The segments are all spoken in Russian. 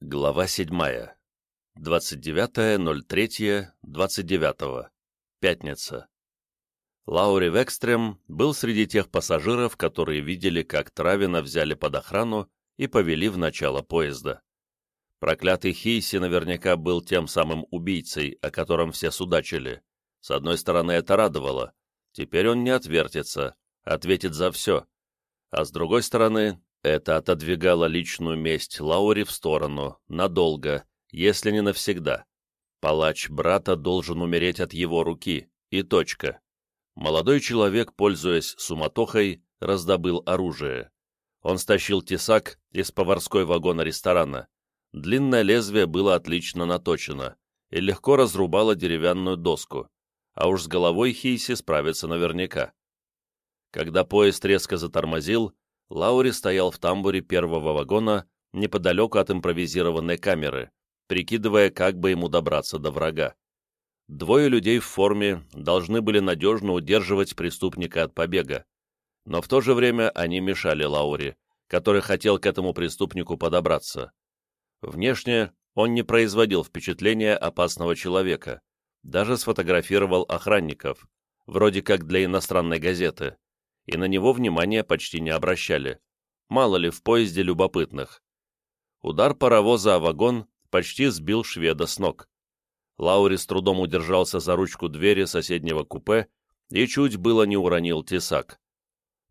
Глава 7. 29.03.29. Пятница. Лаури Векстрем был среди тех пассажиров, которые видели, как Травина взяли под охрану и повели в начало поезда. Проклятый Хейси наверняка был тем самым убийцей, о котором все судачили. С одной стороны, это радовало. Теперь он не отвертится, ответит за все. А с другой стороны, это отодвигало личную месть Лаури в сторону, надолго, если не навсегда. Палач брата должен умереть от его руки, и точка. Молодой человек, пользуясь суматохой, раздобыл оружие. Он стащил тесак из поварской вагона ресторана. Длинное лезвие было отлично наточено и легко разрубало деревянную доску, а уж с головой Хейси справится наверняка. Когда поезд резко затормозил, Лаури стоял в тамбуре первого вагона неподалеку от импровизированной камеры, прикидывая, как бы ему добраться до врага. Двое людей в форме должны были надежно удерживать преступника от побега, но в то же время они мешали Лаури, который хотел к этому преступнику подобраться. Внешне он не производил впечатления опасного человека, даже сфотографировал охранников, вроде как для иностранной газеты, и на него внимания почти не обращали. Мало ли в поезде любопытных. Удар паровоза о вагон почти сбил шведа с ног. Лаури с трудом удержался за ручку двери соседнего купе и чуть было не уронил тесак.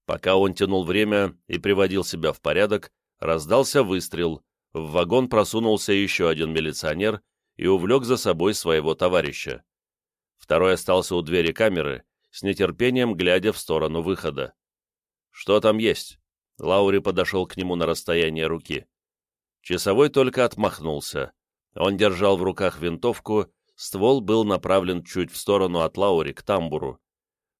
Пока он тянул время и приводил себя в порядок, раздался выстрел, в вагон просунулся еще один милиционер и увлек за собой своего товарища. Второй остался у двери камеры с нетерпением глядя в сторону выхода. «Что там есть?» Лаури подошел к нему на расстояние руки. Часовой только отмахнулся. Он держал в руках винтовку, ствол был направлен чуть в сторону от Лаури, к тамбуру.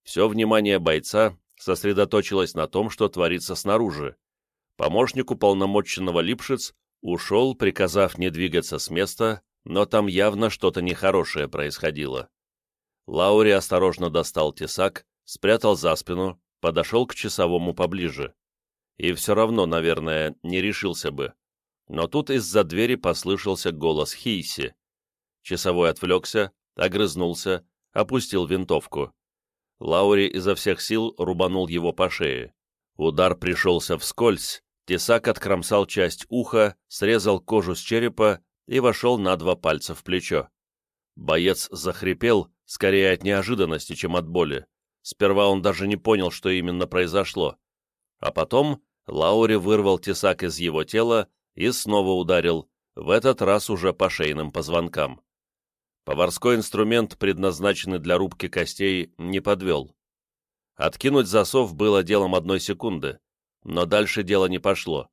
Все внимание бойца сосредоточилось на том, что творится снаружи. Помощник уполномоченного Липшиц ушел, приказав не двигаться с места, но там явно что-то нехорошее происходило. Лаури осторожно достал тесак, спрятал за спину, подошел к часовому поближе. И все равно, наверное, не решился бы. Но тут из-за двери послышался голос Хейси. Часовой отвлекся, огрызнулся, опустил винтовку. Лаури изо всех сил рубанул его по шее. Удар пришелся вскользь, тесак откромсал часть уха, срезал кожу с черепа и вошел на два пальца в плечо. Боец захрипел, скорее от неожиданности, чем от боли. Сперва он даже не понял, что именно произошло. А потом Лаури вырвал тесак из его тела и снова ударил, в этот раз уже по шейным позвонкам. Поварской инструмент, предназначенный для рубки костей, не подвел. Откинуть засов было делом одной секунды, но дальше дело не пошло.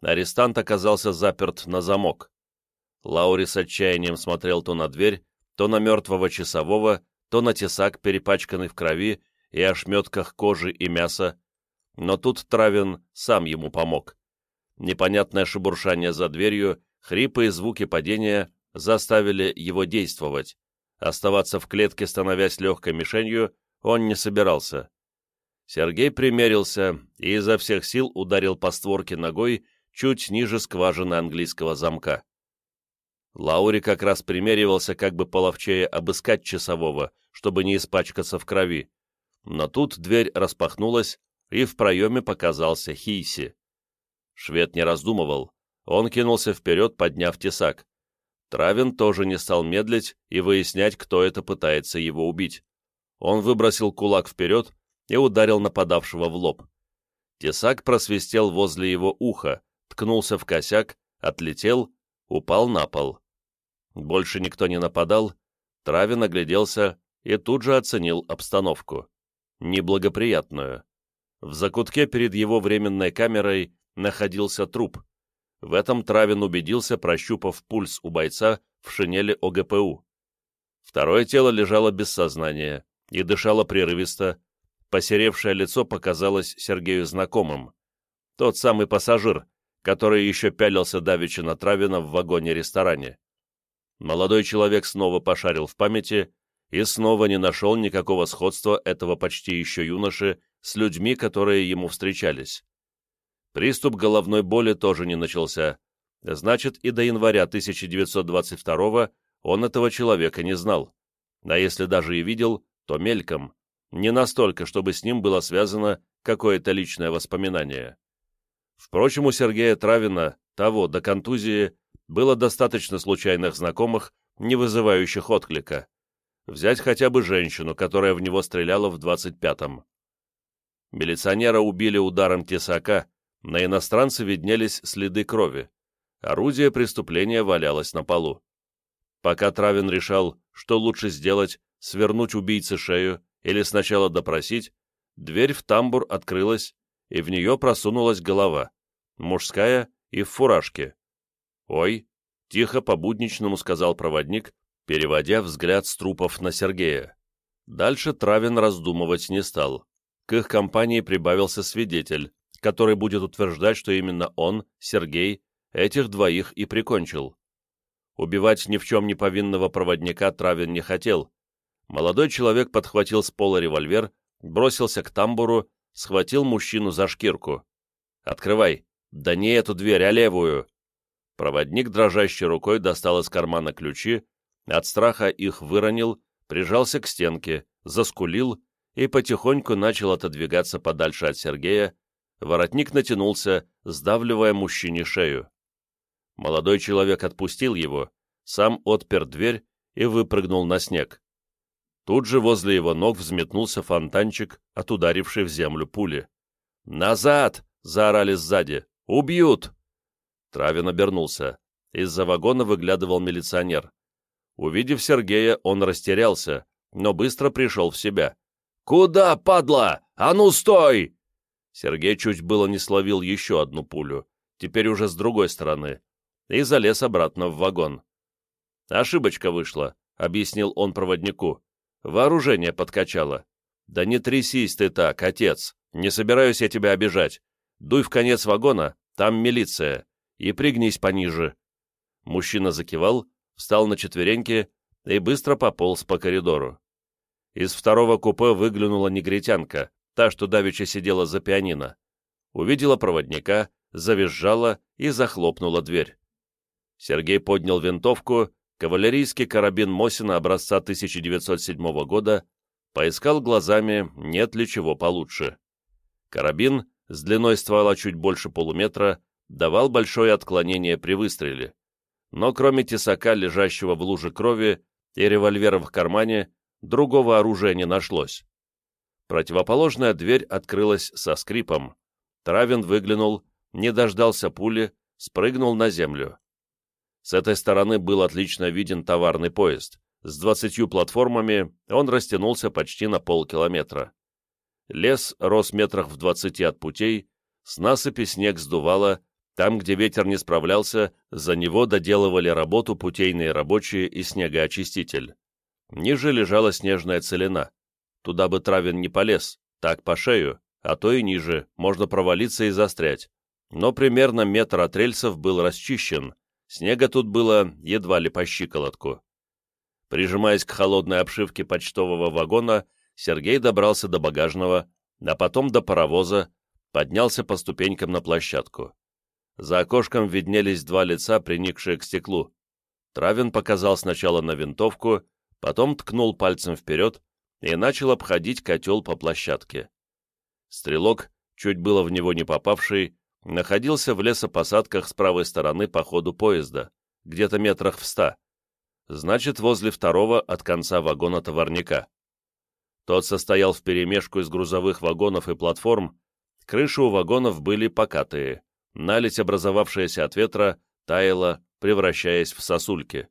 Арестант оказался заперт на замок. Лаури с отчаянием смотрел то на дверь, то на мертвого часового, то на тесак, перепачканный в крови и ошметках кожи и мяса, но тут Травин сам ему помог. Непонятное шебуршание за дверью, хрипы и звуки падения заставили его действовать. Оставаться в клетке, становясь легкой мишенью, он не собирался. Сергей примерился и изо всех сил ударил по створке ногой чуть ниже скважины английского замка. Лаури как раз примеривался, как бы половчее обыскать часового, чтобы не испачкаться в крови. Но тут дверь распахнулась, и в проеме показался Хейси. Швед не раздумывал. Он кинулся вперед, подняв тесак. Травин тоже не стал медлить и выяснять, кто это пытается его убить. Он выбросил кулак вперед и ударил нападавшего в лоб. Тесак просвистел возле его уха, ткнулся в косяк, отлетел, упал на пол. Больше никто не нападал, Травин огляделся и тут же оценил обстановку. Неблагоприятную. В закутке перед его временной камерой находился труп. В этом Травин убедился, прощупав пульс у бойца в шинели ОГПУ. Второе тело лежало без сознания и дышало прерывисто. Посеревшее лицо показалось Сергею знакомым. Тот самый пассажир, который еще пялился давеча на Травина в вагоне-ресторане. Молодой человек снова пошарил в памяти и снова не нашел никакого сходства этого почти еще юноши с людьми, которые ему встречались. Приступ головной боли тоже не начался, значит и до января 1922 он этого человека не знал. А если даже и видел, то мельком, не настолько, чтобы с ним было связано какое-то личное воспоминание. Впрочем, у Сергея Травина, того до контузии, было достаточно случайных знакомых, не вызывающих отклика. Взять хотя бы женщину, которая в него стреляла в 25-м. Милиционера убили ударом тесака, на иностранце виднелись следы крови. Орудие преступления валялось на полу. Пока Травин решал, что лучше сделать, свернуть убийце шею или сначала допросить, дверь в тамбур открылась, и в нее просунулась голова, мужская и в фуражке. «Ой!» — тихо по-будничному сказал проводник, переводя взгляд с трупов на Сергея. Дальше Травин раздумывать не стал. К их компании прибавился свидетель, который будет утверждать, что именно он, Сергей, этих двоих и прикончил. Убивать ни в чем не повинного проводника Травин не хотел. Молодой человек подхватил с пола револьвер, бросился к тамбуру, схватил мужчину за шкирку. «Открывай! Да не эту дверь, а левую!» Проводник дрожащей рукой достал из кармана ключи, от страха их выронил, прижался к стенке, заскулил и потихоньку начал отодвигаться подальше от Сергея, воротник натянулся, сдавливая мужчине шею. Молодой человек отпустил его, сам отпер дверь и выпрыгнул на снег. Тут же возле его ног взметнулся фонтанчик от ударившей в землю пули. «Назад!» — заорали сзади. «Убьют!» Травин обернулся. Из-за вагона выглядывал милиционер. Увидев Сергея, он растерялся, но быстро пришел в себя. «Куда, падла? А ну, стой!» Сергей чуть было не словил еще одну пулю, теперь уже с другой стороны, и залез обратно в вагон. «Ошибочка вышла», — объяснил он проводнику. «Вооружение подкачало». «Да не трясись ты так, отец, не собираюсь я тебя обижать. Дуй в конец вагона, там милиция и пригнись пониже». Мужчина закивал, встал на четвереньки и быстро пополз по коридору. Из второго купе выглянула негритянка, та, что давеча сидела за пианино. Увидела проводника, завизжала и захлопнула дверь. Сергей поднял винтовку, кавалерийский карабин Мосина образца 1907 года, поискал глазами, нет ли чего получше. Карабин, с длиной ствола чуть больше полуметра, давал большое отклонение при выстреле. Но кроме тесака, лежащего в луже крови, и револьвера в кармане, другого оружия не нашлось. Противоположная дверь открылась со скрипом. Травин выглянул, не дождался пули, спрыгнул на землю. С этой стороны был отлично виден товарный поезд. С двадцатью платформами он растянулся почти на полкилометра. Лес рос метрах в двадцати от путей, с насыпи снег сдувало, там, где ветер не справлялся, за него доделывали работу путейные рабочие и снегоочиститель. Ниже лежала снежная целина. Туда бы Травин не полез, так по шею, а то и ниже, можно провалиться и застрять. Но примерно метр от рельсов был расчищен, снега тут было едва ли по щиколотку. Прижимаясь к холодной обшивке почтового вагона, Сергей добрался до багажного, а потом до паровоза, поднялся по ступенькам на площадку. За окошком виднелись два лица, приникшие к стеклу. Травин показал сначала на винтовку, потом ткнул пальцем вперед и начал обходить котел по площадке. Стрелок, чуть было в него не попавший, находился в лесопосадках с правой стороны по ходу поезда, где-то метрах в ста. Значит, возле второго от конца вагона товарника. Тот состоял вперемешку из грузовых вагонов и платформ, крыши у вагонов были покатые наледь, образовавшаяся от ветра, таяла, превращаясь в сосульки.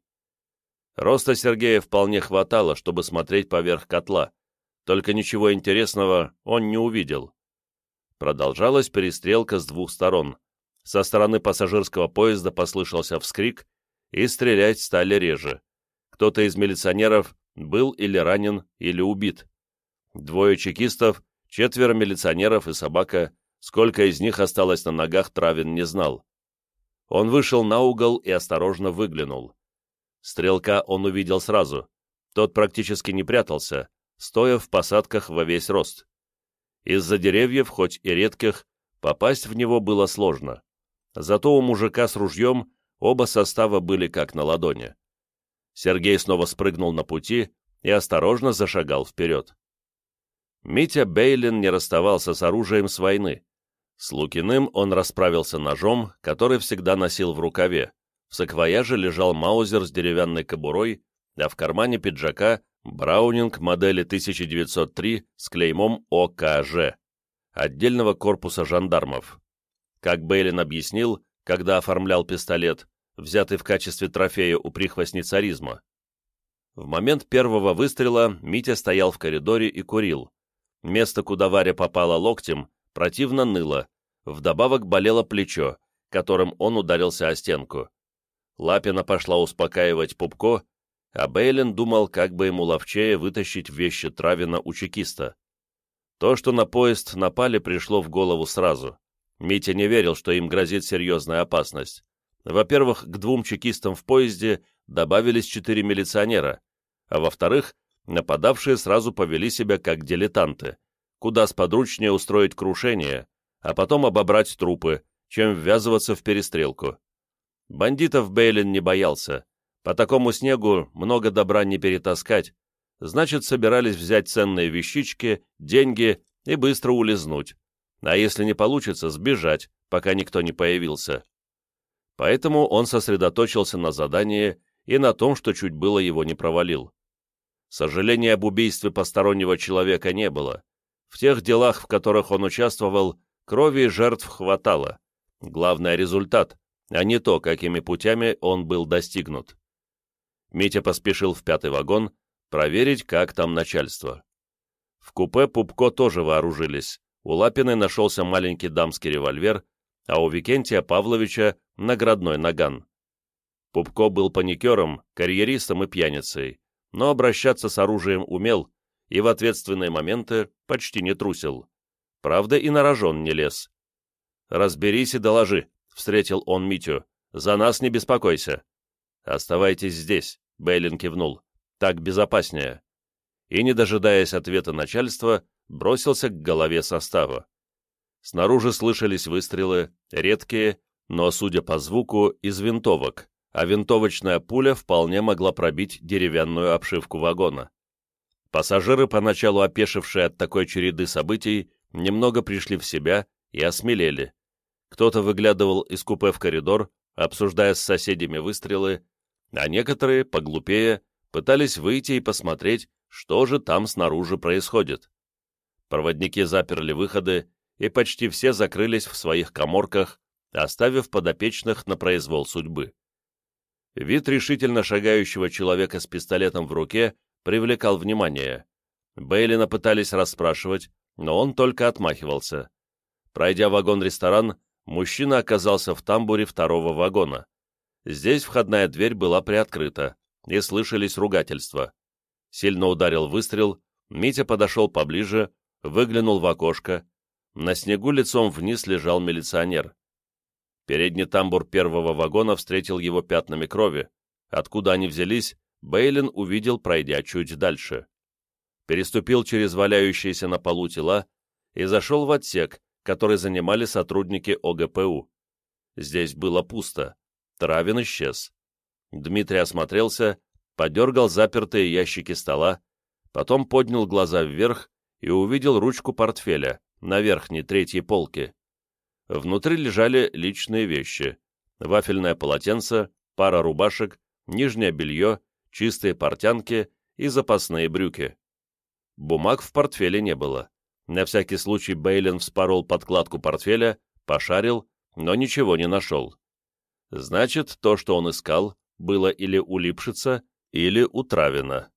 Роста Сергея вполне хватало, чтобы смотреть поверх котла, только ничего интересного он не увидел. Продолжалась перестрелка с двух сторон. Со стороны пассажирского поезда послышался вскрик, и стрелять стали реже. Кто-то из милиционеров был или ранен, или убит. Двое чекистов, четверо милиционеров и собака Сколько из них осталось на ногах, Травин не знал. Он вышел на угол и осторожно выглянул. Стрелка он увидел сразу. Тот практически не прятался, стоя в посадках во весь рост. Из-за деревьев, хоть и редких, попасть в него было сложно. Зато у мужика с ружьем Оба состава были как на ладони. Сергей снова спрыгнул на пути и осторожно зашагал вперед. Митя Бейлин не расставался с оружием с войны. С Лукиным он расправился ножом, который всегда носил в рукаве. В саквояже лежал маузер с деревянной кобурой, а в кармане пиджака Браунинг модели 1903 с клеймом ОКЖ, отдельного корпуса жандармов. Как Бейлин объяснил, когда оформлял пистолет, взятый в качестве трофея у прихвостни царизма. В момент первого выстрела Митя стоял в коридоре и курил. Место, куда Варя попала локтем, противно ныло, вдобавок болело плечо, которым он ударился о стенку. Лапина пошла успокаивать Пупко, а Бейлин думал, как бы ему ловчее вытащить вещи Травина у чекиста. То, что на поезд напали, пришло в голову сразу. Митя не верил, что им грозит серьезная опасность. Во-первых, к двум чекистам в поезде добавились четыре милиционера, а во-вторых, нападавшие сразу повели себя как дилетанты, куда сподручнее устроить крушение, а потом обобрать трупы, чем ввязываться в перестрелку. Бандитов Бейлин не боялся, по такому снегу много добра не перетаскать, значит, собирались взять ценные вещички, деньги и быстро улизнуть, а если не получится, сбежать, пока никто не появился. Поэтому он сосредоточился на задании и на том, что чуть было его не провалил. Сожаления об убийстве постороннего человека не было. В тех делах, в которых он участвовал, крови и жертв хватало. Главное — результат, а не то, какими путями он был достигнут. Митя поспешил в пятый вагон проверить, как там начальство. В купе Пупко тоже вооружились. У Лапиной нашелся маленький дамский револьвер, а у Викентия Павловича — наградной наган. Пупко был паникером, карьеристом и пьяницей, но обращаться с оружием умел и в ответственные моменты почти не трусил. Правда, и на рожон не лез. «Разберись и доложи», — встретил он Митю. «За нас не беспокойся. Оставайтесь здесь. Бейлин кивнул. «Так безопаснее». И, не дожидаясь ответа начальства, бросился к голове состава. Снаружи слышались выстрелы, редкие, но, судя по звуку, из винтовок, а винтовочная пуля вполне могла пробить деревянную обшивку вагона. Пассажиры, поначалу опешившие от такой череды событий, немного пришли в себя и осмелели. Кто-то выглядывал из купе в коридор, обсуждая с соседями выстрелы, а некоторые, поглупее, пытались выйти и посмотреть, что же там снаружи происходит. Проводники заперли выходы, и почти все закрылись в своих коморках, оставив подопечных на произвол судьбы. Вид решительно шагающего человека с пистолетом в руке привлекал внимание. Бейлина пытались расспрашивать, но он только отмахивался. Пройдя вагон-ресторан, мужчина оказался в тамбуре второго вагона. Здесь входная дверь была приоткрыта, и слышались ругательства. Сильно ударил выстрел, Митя подошел поближе, выглянул в окошко. На снегу лицом вниз лежал милиционер. Передний тамбур первого вагона встретил его пятнами крови. Откуда они взялись, Бейлин увидел, пройдя чуть дальше. Переступил через валяющиеся на полу тела и зашел в отсек, который занимали сотрудники ОГПУ. Здесь было пусто. Травин исчез. Дмитрий осмотрелся, подергал запертые ящики стола, потом поднял глаза вверх и увидел ручку портфеля на верхней третьей полке. Внутри лежали личные вещи. Вафельное полотенце, пара рубашек, нижнее белье, чистые портянки и запасные брюки. Бумаг в портфеле не было. На всякий случай Бейлин вспорол подкладку портфеля, пошарил, но ничего не нашел. Значит, то, что он искал, было или у Липшица, или у Травина.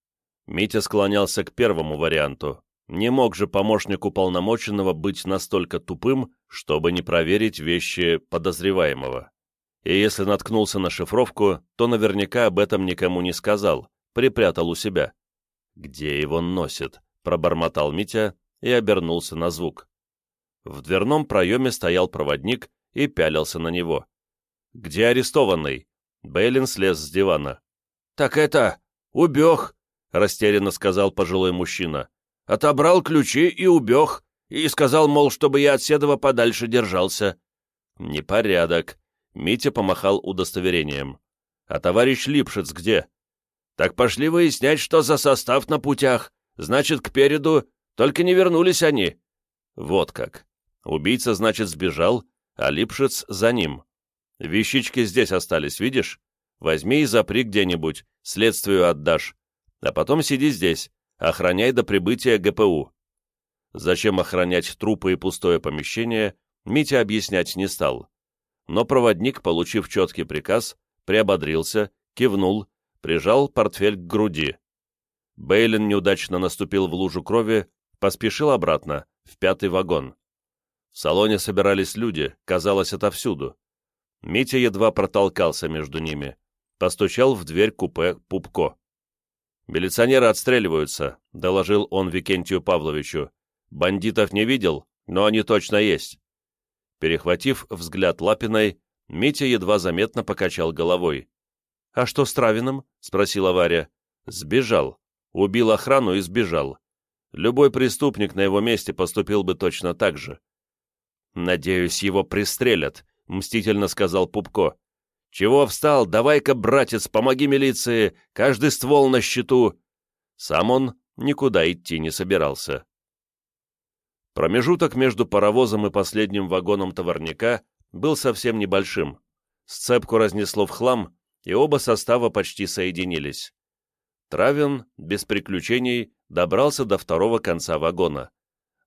Митя склонялся к первому варианту. Не мог же помощник уполномоченного быть настолько тупым, чтобы не проверить вещи подозреваемого. И если наткнулся на шифровку, то наверняка об этом никому не сказал, припрятал у себя. «Где его носит?» — пробормотал Митя и обернулся на звук. В дверном проеме стоял проводник и пялился на него. «Где арестованный?» Бейлин слез с дивана. «Так это... убег», — растерянно сказал пожилой мужчина. «Отобрал ключи и убег, и сказал, мол, чтобы я от Седова подальше держался». «Непорядок». Митя помахал удостоверением. «А товарищ Липшиц где?» «Так пошли выяснять, что за состав на путях. Значит, к переду, только не вернулись они». «Вот как. Убийца, значит, сбежал, а Липшиц за ним. Вещички здесь остались, видишь? Возьми и запри где-нибудь, следствию отдашь. А потом сиди здесь, охраняй до прибытия ГПУ». Зачем охранять трупы и пустое помещение, Митя объяснять не стал. Но проводник, получив четкий приказ, приободрился, кивнул, прижал портфель к груди. Бейлин неудачно наступил в лужу крови, поспешил обратно, в пятый вагон. В салоне собирались люди, казалось, отовсюду. Митя едва протолкался между ними, постучал в дверь купе Пупко. «Милиционеры отстреливаются», — доложил он Викентию Павловичу. «Бандитов не видел, но они точно есть». Перехватив взгляд Лапиной, Митя едва заметно покачал головой. «А что с Травиным?» — спросила Варя. «Сбежал. Убил охрану и сбежал. Любой преступник на его месте поступил бы точно так же». «Надеюсь, его пристрелят», — мстительно сказал Пупко. «Чего встал? Давай-ка, братец, помоги милиции! Каждый ствол на счету!» Сам он никуда идти не собирался. Промежуток между паровозом и последним вагоном товарняка был совсем небольшим. Сцепку разнесло в хлам, и оба состава почти соединились. Травин, без приключений, добрался до второго конца вагона.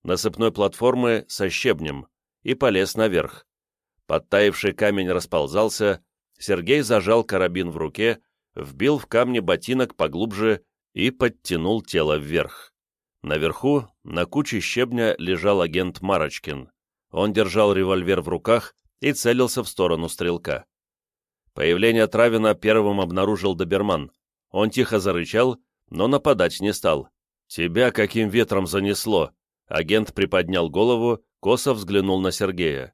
Насыпной платформы со щебнем, и полез наверх. Подтаивший камень расползался, Сергей зажал карабин в руке, вбил в камни ботинок поглубже и подтянул тело вверх. Наверху, на куче щебня, лежал агент Марочкин. Он держал револьвер в руках и целился в сторону стрелка. Появление Травина первым обнаружил доберман. Он тихо зарычал, но нападать не стал. «Тебя каким ветром занесло?» Агент приподнял голову, косо взглянул на Сергея.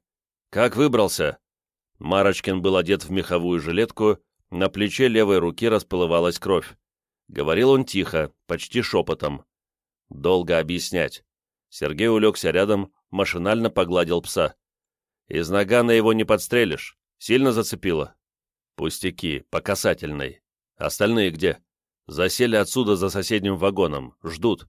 «Как выбрался?» Марочкин был одет в меховую жилетку, на плече левой руки расплывалась кровь. Говорил он тихо, почти шепотом. Долго объяснять. Сергей улегся рядом, машинально погладил пса. «Из нагана его не подстрелишь. Сильно зацепило?» «Пустяки, по касательной. Остальные где?» «Засели отсюда за соседним вагоном. Ждут».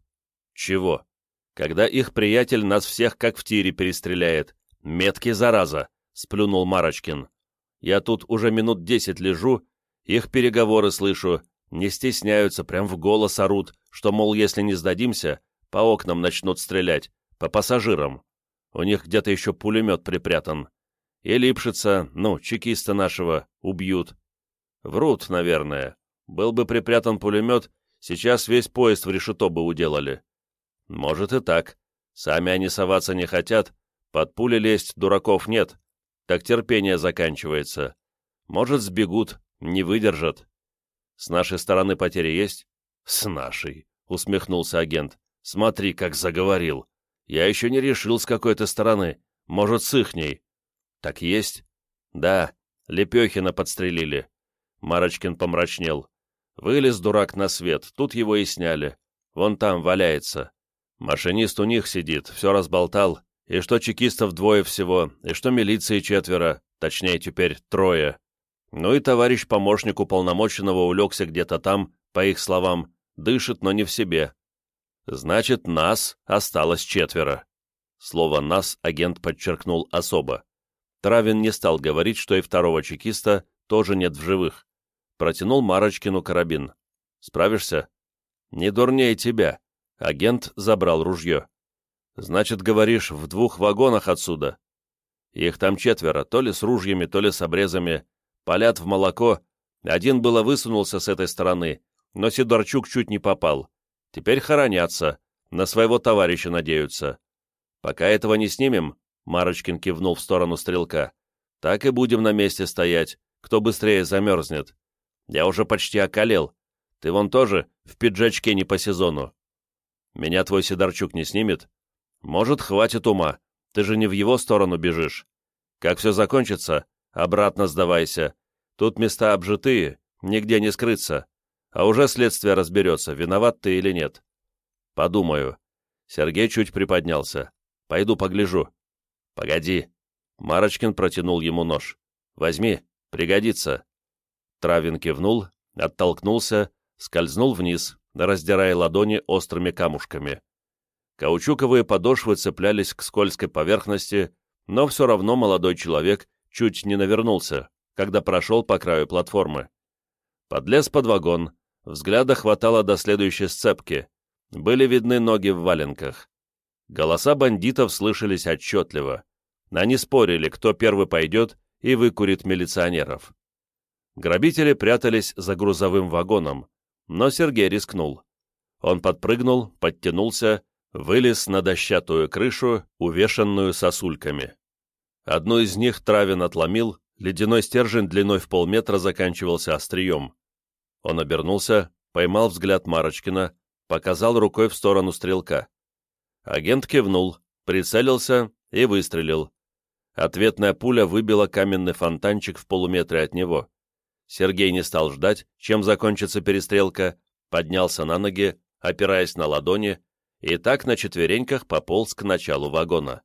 «Чего?» «Когда их приятель нас всех как в тире перестреляет. Меткий, зараза сплюнул Марочкин. «Я тут уже минут десять лежу, их переговоры слышу, не стесняются, прям в голос орут, что, мол, если не сдадимся, по окнам начнут стрелять, по пассажирам. У них где-то еще пулемет припрятан. И Липшица, ну, чекиста нашего, убьют. Врут, наверное. Был бы припрятан пулемет, сейчас весь поезд в решето бы уделали. Может и так. Сами они соваться не хотят, под пули лезть дураков нет, так терпение заканчивается. Может, сбегут, не выдержат. С нашей стороны потери есть? С нашей, усмехнулся агент. Смотри, как заговорил. Я еще не решил, с какой то стороны. Может, с ихней. Так есть? Да, Лепехина подстрелили. Марочкин помрачнел. Вылез дурак на свет, тут его и сняли. Вон там валяется. Машинист у них сидит, все разболтал, и что чекистов двое всего, и что милиции четверо, точнее теперь трое. Ну и товарищ помощник уполномоченного улегся где-то там, по их словам, дышит, но не в себе. Значит, нас осталось четверо. Слово «нас» агент подчеркнул особо. Травин не стал говорить, что и второго чекиста тоже нет в живых. Протянул Марочкину карабин. «Справишься?» «Не дурнее тебя». Агент забрал ружье. Значит, говоришь, в двух вагонах отсюда. Их там четверо, то ли с ружьями, то ли с обрезами. Палят в молоко. Один было высунулся с этой стороны, но Сидорчук чуть не попал. Теперь хоронятся, на своего товарища надеются. Пока этого не снимем, Марочкин кивнул в сторону стрелка, так и будем на месте стоять, кто быстрее замерзнет. Я уже почти околел. Ты вон тоже в пиджачке не по сезону. Меня твой Сидорчук не снимет? Может, хватит ума, ты же не в его сторону бежишь. Как все закончится, обратно сдавайся. Тут места обжитые, нигде не скрыться. А уже следствие разберется, виноват ты или нет. Подумаю. Сергей чуть приподнялся. Пойду погляжу. Погоди. Марочкин протянул ему нож. Возьми, пригодится». Травин кивнул, оттолкнулся, скользнул вниз, раздирая ладони острыми камушками. Каучуковые подошвы цеплялись к скользкой поверхности, но все равно молодой человек чуть не навернулся, когда прошел по краю платформы. Подлез под вагон, взгляда хватало до следующей сцепки. Были видны ноги в валенках. Голоса бандитов слышались отчетливо. Они спорили, кто первый пойдет и выкурит милиционеров. Грабители прятались за грузовым вагоном, но Сергей рискнул. Он подпрыгнул, подтянулся, вылез на дощатую крышу, увешанную сосульками. Одну из них Травин отломил, ледяной стержень длиной в полметра заканчивался острием. Он обернулся, поймал взгляд Марочкина, показал рукой в сторону стрелка. Агент кивнул, прицелился и выстрелил. Ответная пуля выбила каменный фонтанчик в полуметре от него. Сергей не стал ждать, чем закончится перестрелка, поднялся на ноги, опираясь на ладони, и так на четвереньках пополз к началу вагона.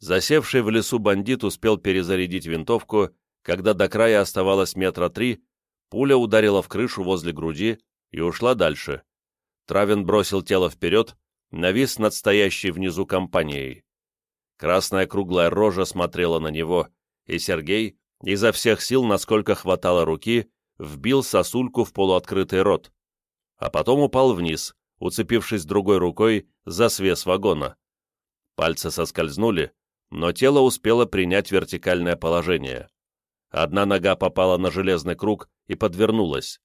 Засевший в лесу бандит успел перезарядить винтовку, когда до края оставалось метра три, пуля ударила в крышу возле груди и ушла дальше. Травин бросил тело вперед, навис над стоящей внизу компанией. Красная круглая рожа смотрела на него, и Сергей, изо всех сил, насколько хватало руки, вбил сосульку в полуоткрытый рот, а потом упал вниз, уцепившись другой рукой за свес вагона. Пальцы соскользнули, но тело успело принять вертикальное положение. Одна нога попала на железный круг и подвернулась.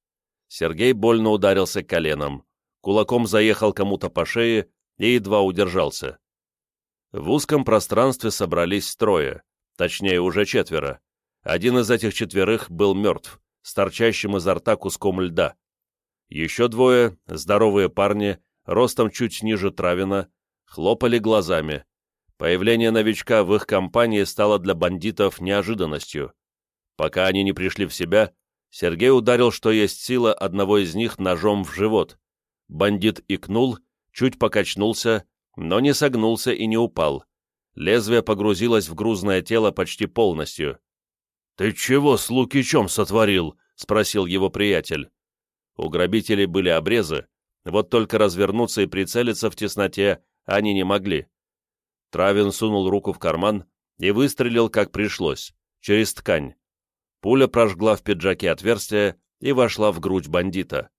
Сергей больно ударился коленом, кулаком заехал кому-то по шее и едва удержался. В узком пространстве собрались трое, точнее уже четверо. Один из этих четверых был мертв, с торчащим изо рта куском льда. Еще двое, здоровые парни, ростом чуть ниже Травина, хлопали глазами, Появление новичка в их компании стало для бандитов неожиданностью. Пока они не пришли в себя, Сергей ударил, что есть сила, одного из них ножом в живот. Бандит икнул, чуть покачнулся, но не согнулся и не упал. Лезвие погрузилось в грузное тело почти полностью. «Ты чего с Лукичом сотворил?» — спросил его приятель. У грабителей были обрезы, вот только развернуться и прицелиться в тесноте они не могли. Травин сунул руку в карман и выстрелил, как пришлось, через ткань. Пуля прожгла в пиджаке отверстие и вошла в грудь бандита.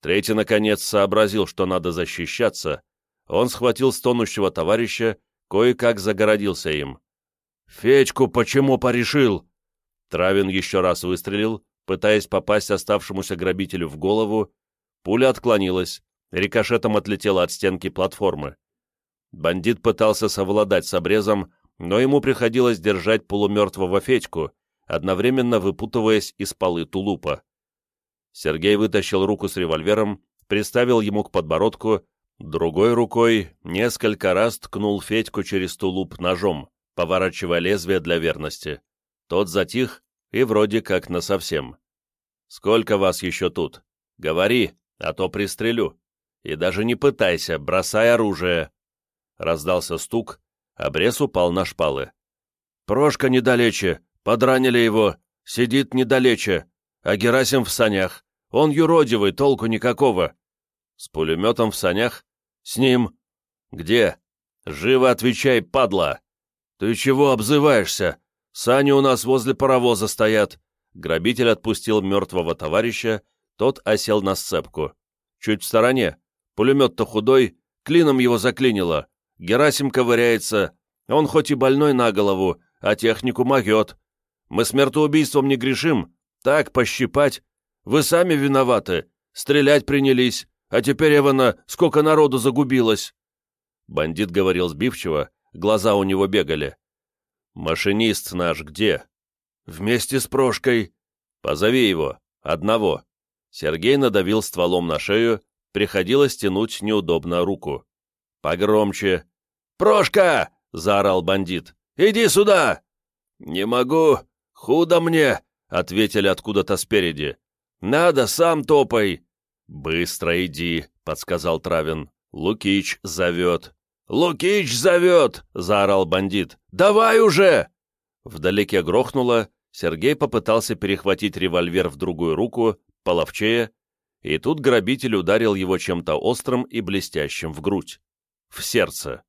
Третий, наконец, сообразил, что надо защищаться. Он схватил стонущего товарища, кое-как загородился им. «Федьку почему порешил?» Травин еще раз выстрелил, пытаясь попасть оставшемуся грабителю в голову. Пуля отклонилась, рикошетом отлетела от стенки платформы. Бандит пытался совладать с обрезом, но ему приходилось держать полумертвого Федьку, одновременно выпутываясь из полы тулупа. Сергей вытащил руку с револьвером, приставил ему к подбородку, другой рукой несколько раз ткнул Федьку через тулуп ножом, поворачивая лезвие для верности. Тот затих и вроде как насовсем. «Сколько вас еще тут? Говори, а то пристрелю. И даже не пытайся, бросай оружие!» Раздался стук, обрез упал на шпалы. «Прошка недалече, подранили его, сидит недалече, а Герасим в санях. Он юродивый, толку никакого». «С пулеметом в санях? С ним?» «Где?» «Живо отвечай, падла!» «Ты чего обзываешься? Сани у нас возле паровоза стоят». Грабитель отпустил мертвого товарища, тот осел на сцепку. Чуть в стороне. Пулемет-то худой, клином его заклинило. Герасим ковыряется. Он хоть и больной на голову, а технику могет. Мы смертоубийством не грешим. Так, пощипать. Вы сами виноваты. Стрелять принялись. А теперь, Эвана, сколько народу загубилось. Бандит говорил сбивчиво, глаза у него бегали. «Машинист наш где?» «Вместе с Прошкой». «Позови его. Одного». Сергей надавил стволом на шею, приходилось тянуть неудобно руку. «Погромче. «Прошка!» — заорал бандит. «Иди сюда!» «Не могу! Худо мне!» — ответили откуда-то спереди. «Надо, сам топай!» «Быстро иди!» — подсказал Травин. «Лукич зовет!» «Лукич зовет!» — заорал бандит. «Давай уже!» Вдалеке грохнуло, Сергей попытался перехватить револьвер в другую руку, половчее, и тут грабитель ударил его чем-то острым и блестящим в грудь, в сердце.